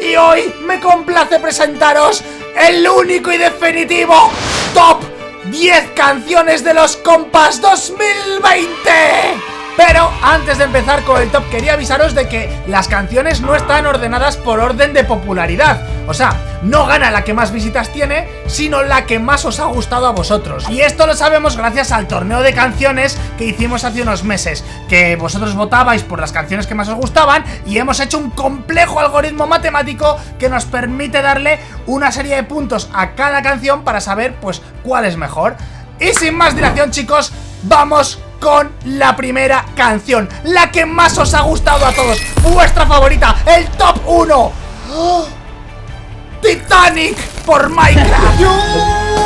y hoy me complace presentaros el único y definitivo Top 10 canciones de los Compas 2020 pero antes de empezar con el top quería avisaros de que las canciones no están ordenadas por orden de popularidad. O sea, no gana la que más visitas tiene, sino la que más os ha gustado a vosotros. Y esto lo sabemos gracias al torneo de canciones que hicimos hace unos meses Que vosotros votabais por las canciones que más os gustaban Y hemos hecho un complejo algoritmo matemático que nos permite darle una serie de puntos a cada canción para saber pues cuál es mejor. Y sin más dilación chicos, vamos con la primera canción, la que más os ha gustado a todos, vuestra favorita, el top 1. Titanic por Minecraft.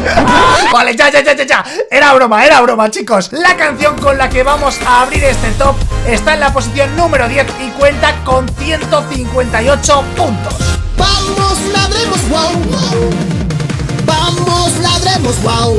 Vale, ya, ya, ya, ya, ya Era broma, era broma, chicos La canción con la que vamos a abrir este top Está en la posición número 10 y cuenta con 158 puntos wow. Vamos, ladremos, wow.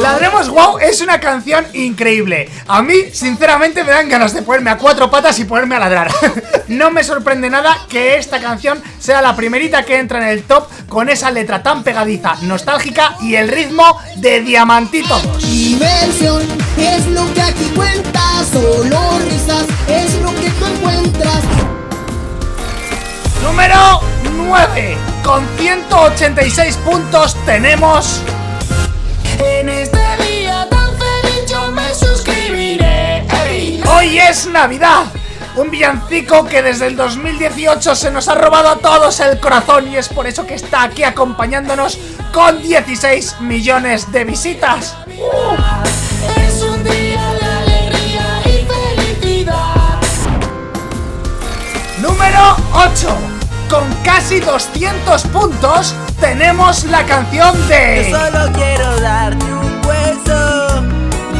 Ladremos Wow es una canción increíble A mí, sinceramente, me dan ganas de ponerme a cuatro patas y ponerme a ladrar No me sorprende nada que esta canción sea la primerita que entra en el top Con esa letra tan pegadiza, nostálgica y el ritmo de Diamantito Diversión es lo que aquí cuenta Solo risas es lo que tú encuentras Número 9 Con 186 puntos tenemos... En este día tan feliz yo me suscribiré. Hoy es Navidad. Un villancico que desde el 2018 se nos ha robado a todos el corazón y es por eso que está aquí acompañándonos con 16 millones de visitas. Es casi 200 puntos, tenemos la canción de... Yo solo quiero darte un hueso.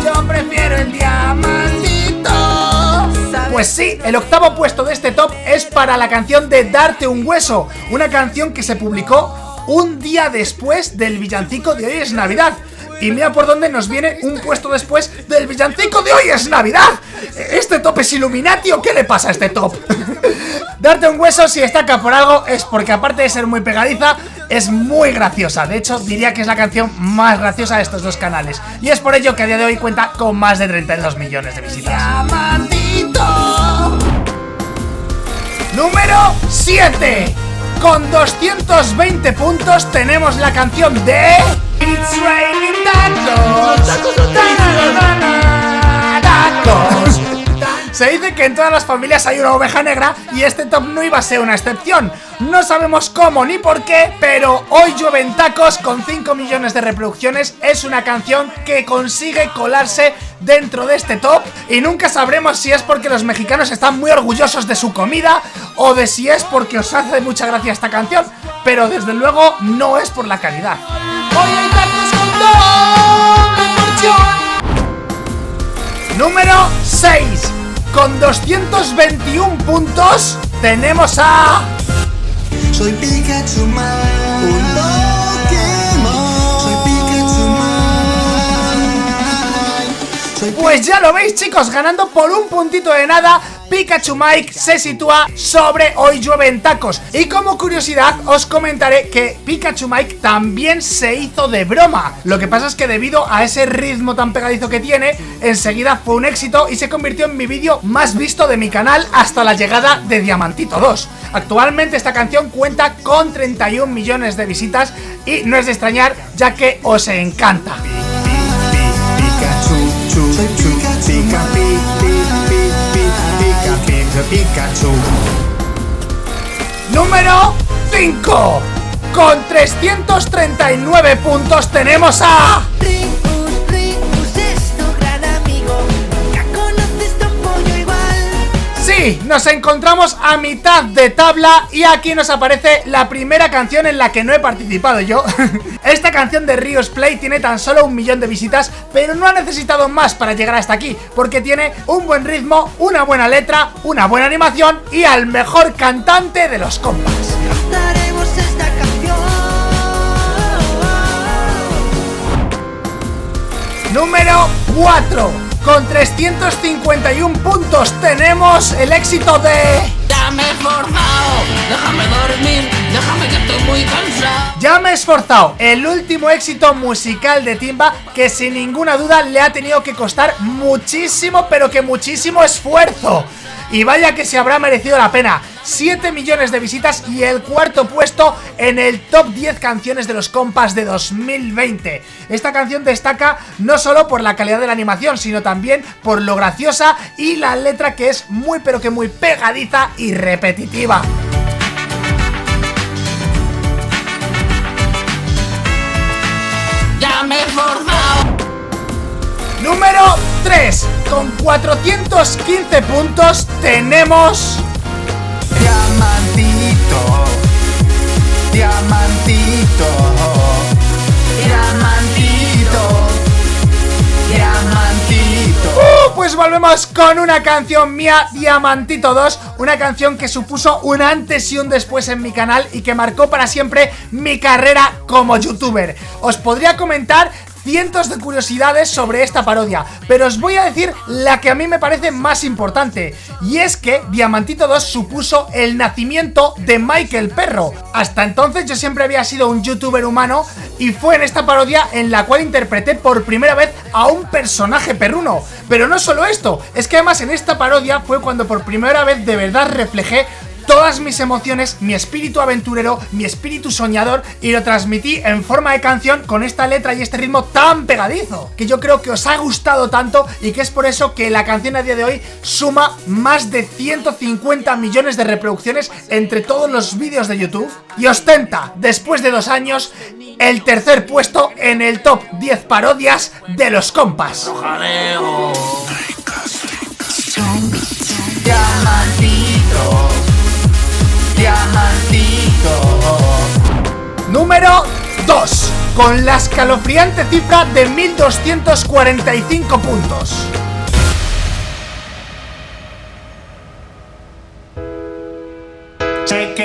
Yo prefiero el diamantito. Pues sí, el octavo puesto de este top es para la canción de Darte un hueso, una canción que se publicó un día después del villancico de Hoy es Navidad. Y mira por dónde nos viene un puesto después del villancico de hoy es Navidad. ¿Este top es Illuminati o qué le pasa a este top? Darte un hueso si destaca por algo es porque aparte de ser muy pegadiza, es muy graciosa. De hecho, diría que es la canción más graciosa de estos dos canales. Y es por ello que a día de hoy cuenta con más de 32 millones de visitas. Número 7. Con 220 puntos tenemos la canción de... It's raining Se dice que en todas las familias hay una oveja negra y este top no iba a ser una excepción. No sabemos cómo ni por qué, pero Hoy llueven tacos con 5 millones de reproducciones es una canción que consigue colarse dentro de este top y nunca sabremos si es porque los mexicanos están muy orgullosos de su comida o de si es porque os hace mucha gracia esta canción, pero desde luego no es por la calidad. Número 6 con 221 puntos tenemos a... Soy Pikachu Man. Un Pokémon. Soy Pikachu Man. Soy Pues ya lo veis chicos, ganando por un puntito de nada Pikachu Mike se sitúa sobre Hoy llueven tacos. Y como curiosidad os comentaré que Pikachu Mike también se hizo de broma. Lo que pasa es que debido a ese ritmo tan pegadizo que tiene Enseguida fue un éxito y se convirtió en mi vídeo más visto de mi canal hasta la llegada de Diamantito 2 Actualmente esta canción cuenta con 31 millones de visitas y no es de extrañar ya que os encanta. Pikachu. Número 5. Con 339 puntos tenemos a... Sí, nos encontramos a mitad de tabla y aquí nos aparece la primera canción en la que no he participado yo. Esta canción de Rios Play tiene tan solo un millón de visitas, pero no ha necesitado más para llegar hasta aquí, porque tiene un buen ritmo, una buena letra, una buena animación y al mejor cantante de los compas. Cantaremos esta canción. Número 4. Con 351 puntos tenemos el éxito de... Ya me he esforzado, déjame dormir, déjame que estoy muy cansado. Ya me he esforzado, el último éxito musical de Timba que sin ninguna duda le ha tenido que costar muchísimo, pero que muchísimo esfuerzo. Y vaya que se habrá merecido la pena. 7 millones de visitas y el cuarto puesto en el top 10 canciones de los compas de 2020. Esta canción destaca no solo por la calidad de la animación, sino también por lo graciosa y la letra que es muy pero que muy pegadiza y repetitiva. Ya me he. Número 3. Con 415 puntos tenemos... diamantito, diamantito, diamantito. Uh, pues volvemos con una canción mía, Diamantito 2, una canción que supuso un antes y un después en mi canal y que marcó para siempre mi carrera como youtuber. Os podría comentar cientos de curiosidades sobre esta parodia, pero os voy a decir la que a mí me parece más importante, y es que Diamantito 2 supuso el nacimiento de Michael Perro. Hasta entonces yo siempre había sido un youtuber humano y fue en esta parodia en la cual interpreté por primera vez a un personaje perruno. Pero no solo esto, es que además en esta parodia fue cuando por primera vez de verdad reflejé todas mis emociones, mi espíritu aventurero, mi espíritu soñador y lo transmití en forma de canción con esta letra y este ritmo tan pegadizo que yo creo que os ha gustado tanto y que es por eso que la canción a día de hoy suma más de 150 millones de reproducciones entre todos los vídeos de YouTube y ostenta, después de dos años, el tercer puesto en el top 10 parodias de los compas. Jaleo. Diamantito. Número 2. Con la escalofriante cifra de 1245 puntos.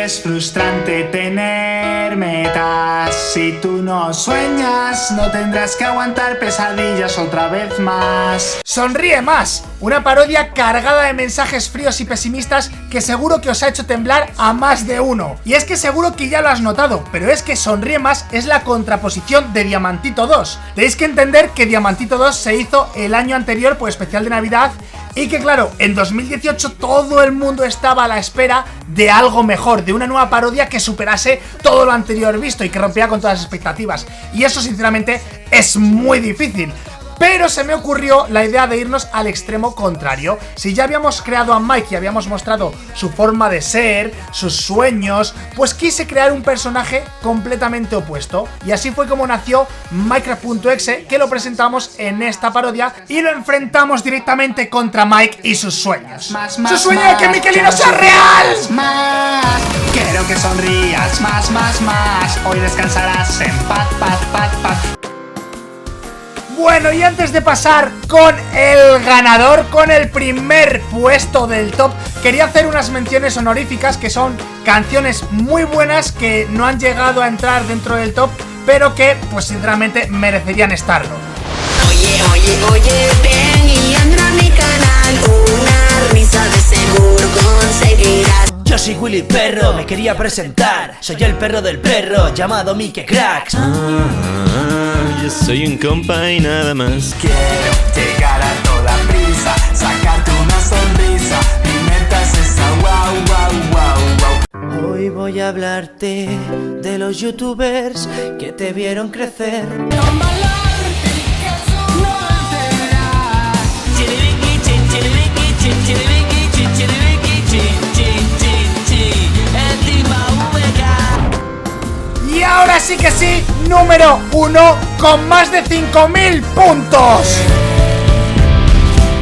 Es frustrante tener metas. Si tú no sueñas, no tendrás que aguantar pesadillas otra vez más. Sonríe más, una parodia cargada de mensajes fríos y pesimistas que seguro que os ha hecho temblar a más de uno. Y es que seguro que ya lo has notado, pero es que Sonríe más es la contraposición de Diamantito 2. Tenéis que entender que Diamantito 2 se hizo el año anterior por especial de Navidad y que claro, en 2018 todo el mundo estaba a la espera de algo mejor, de una nueva parodia que superase todo lo anterior visto y que rompiera con todas las expectativas. Y eso sinceramente es muy difícil. Pero se me ocurrió la idea de irnos al extremo contrario. Si ya habíamos creado a Mike y habíamos mostrado su forma de ser, sus sueños, pues quise crear un personaje completamente opuesto. Y así fue como nació Minecraft.exe, que lo presentamos en esta parodia y lo enfrentamos directamente contra Mike y sus sueños. Más, más, ¡Su sueño de que Miquelino sea real! Más, quiero que sonrías más, más, más. Hoy descansarás en paz, paz, paz, paz. Bueno, y antes de pasar con el ganador, con el primer puesto del top, quería hacer unas menciones honoríficas que son canciones muy buenas que no han llegado a entrar dentro del top, pero que, pues sinceramente, merecerían estarlo. Oye, oye, oye, ven y entra a mi canal. Una risa de seguro conseguirás. Yo soy Willy Perro, me quería presentar. Soy el perro del perro, llamado Mike Cracks. Ah, yo soy un compa y nada más. Quiero llegar a toda prisa, sacarte una sonrisa. Mi meta es esa, wow, wow, wow, wow. Hoy voy a hablarte de los youtubers que te vieron crecer. Y ahora sí que sí, número uno con más de 5.000 puntos.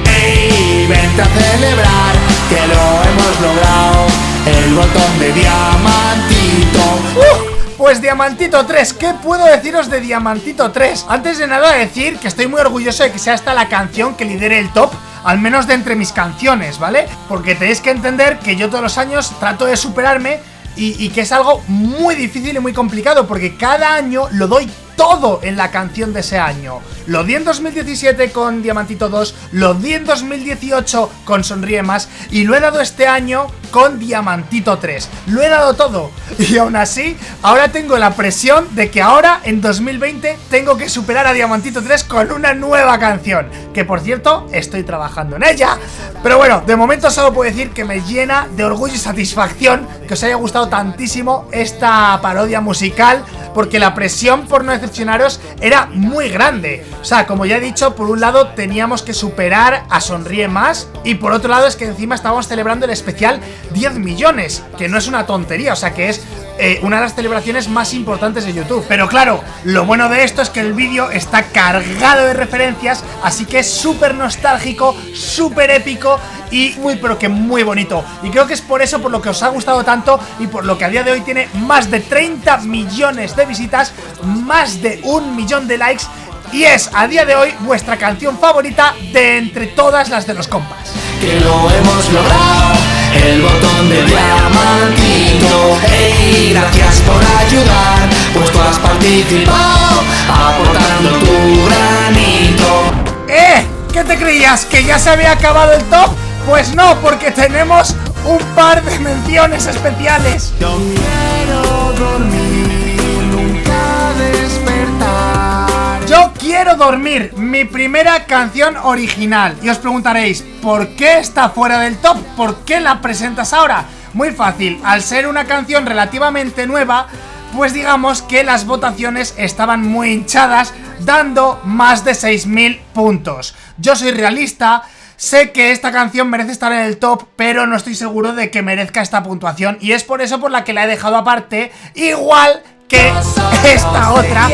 Ey, vente a celebrar que lo hemos logrado. El botón de diamantito. ¡Uh! Pues Diamantito 3, ¿qué puedo deciros de Diamantito 3? Antes de nada decir que estoy muy orgulloso de que sea esta la canción que lidere el top al menos de entre mis canciones, ¿vale? Porque tenéis que entender que yo todos los años trato de superarme y, que es algo muy difícil y muy complicado porque cada año lo doy todo en la canción de ese año. Lo di en 2017 con Diamantito 2, lo di en 2018 con Sonríe Más y lo he dado este año con Diamantito 3. Lo he dado todo y aún así ahora tengo la presión de que ahora en 2020 tengo que superar a Diamantito 3 con una nueva canción. Que por cierto estoy trabajando en ella. Pero bueno, de momento solo puedo decir que me llena de orgullo y satisfacción que os haya gustado tantísimo esta parodia musical porque la presión por no decepcionaros era muy grande. O sea, como ya he dicho, por un lado teníamos que superar a Sonríe Más y por otro lado es que encima estábamos celebrando el especial 10 millones, que no es una tontería, o sea que es eh, una de las celebraciones más importantes de YouTube. Pero claro, lo bueno de esto es que el vídeo está cargado de referencias, así que es súper nostálgico, súper épico y muy pero que muy bonito. Y creo que es por eso por lo que os ha gustado tanto y por lo que a día de hoy tiene más de 30 millones de visitas, más de un millón de likes y es a día de hoy vuestra canción favorita de entre todas las de los compas. Que lo hemos logrado, el botón de diamantito. Hey, gracias por ayudar, pues tú has participado, aportando tu granito. ¡Eh! ¿Qué te creías? ¿Que ya se había acabado el top? Pues no, porque tenemos un par de menciones especiales. Yo quiero dormir, quiero dormir, mi primera canción original. Y os preguntaréis, ¿por qué está fuera del top? ¿Por qué la presentas ahora? Muy fácil, al ser una canción relativamente nueva, pues digamos que las votaciones estaban muy hinchadas, dando más de 6.000 puntos. Yo soy realista, sé que esta canción merece estar en el top, pero no estoy seguro de que merezca esta puntuación y es por eso por la que la he dejado aparte, igual que esta otra.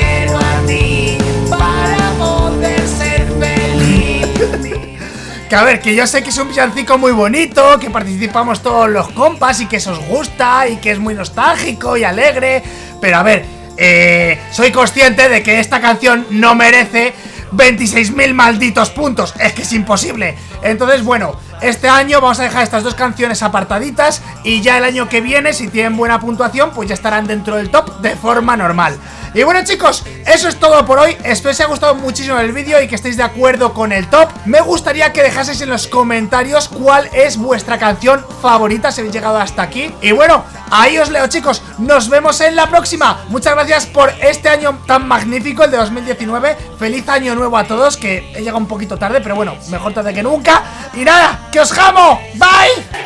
Que a ver, que yo sé que es un villancico muy bonito, que participamos todos los compas y que eso os gusta y que es muy nostálgico y alegre, pero a ver, eh, soy consciente de que esta canción no merece 26.000 malditos puntos, es que es imposible. Entonces, bueno, este año vamos a dejar estas dos canciones apartaditas y ya el año que viene, si tienen buena puntuación, pues ya estarán dentro del top de forma normal. Y bueno chicos, eso es todo por hoy. Espero que os haya gustado muchísimo el vídeo y que estéis de acuerdo con el top. Me gustaría que dejaseis en los comentarios cuál es vuestra canción favorita Si habéis llegado hasta aquí. Y bueno, ahí os leo chicos. Nos vemos en la próxima. Muchas gracias por este año tan magnífico, el de 2019 Feliz año nuevo a todos Que he llegado un poquito tarde, pero bueno, mejor tarde que nunca. Y nada, que os jamo Bye.